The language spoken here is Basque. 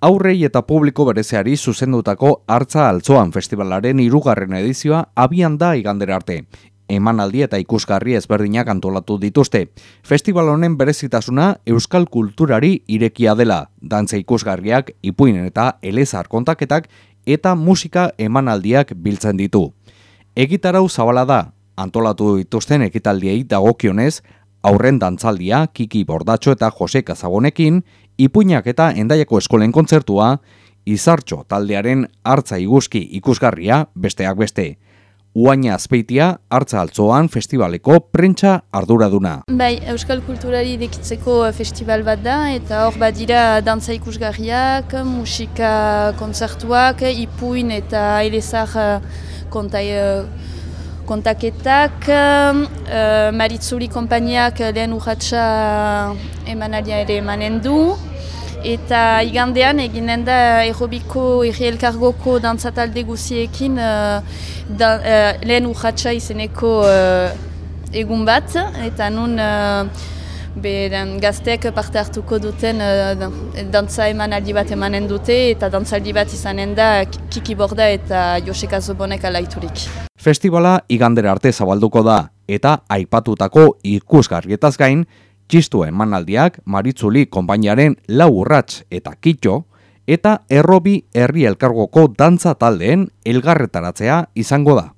Aurrei eta publiko berezeari zuzendutako Artza Altzoan Festivalaren irugarren edizioa abian da igandera arte. Emanaldi eta ikusgarri ezberdinak antolatu dituzte. Festival honen berezitasuna euskal kulturari irekia dela. Dantza ikusgarriak, ipuinen eta elezar kontaketak eta musika emanaldiak biltzen ditu. Egitarau zabala da, antolatu dituzten ekitaldiei dagokionez, aurren dantzaldia, Kiki Bordatxo eta Jose Kazabonekin, ipuinak eta endaiako eskolen kontzertua, izartxo taldearen hartza iguzki ikusgarria besteak beste. Uaina azpeitia hartza altzoan festivaleko prentsa arduraduna. Bai, Euskal Kulturari dekitzeko festival bat da, eta hor bat dira dantza ikusgarriak, musika kontzertuak, ipuin eta elezar kontai, kontaketak, uh, Maritzuli kompainiak lehen urratxa emanalia ere emanen du, eta igandean eginen da aerobiko erri elkargoko dantzatalde guziekin uh, da, uh, lehen urratxa izeneko egun bat, eta nun Be, gazteek parte hartuko duten uh, dantza eman aldi bat emanen dute. Eta dantzaldi bat izanen da Kiki Borda eta Joseka Zobonek alaiturik. Festivala igandera arte zabalduko da. Eta aipatutako ikusgarrietaz gain, txistu emanaldiak Maritzuli konpainiaren lau urrats eta kitxo eta errobi herri elkargoko dantza taldeen elgarretaratzea izango da.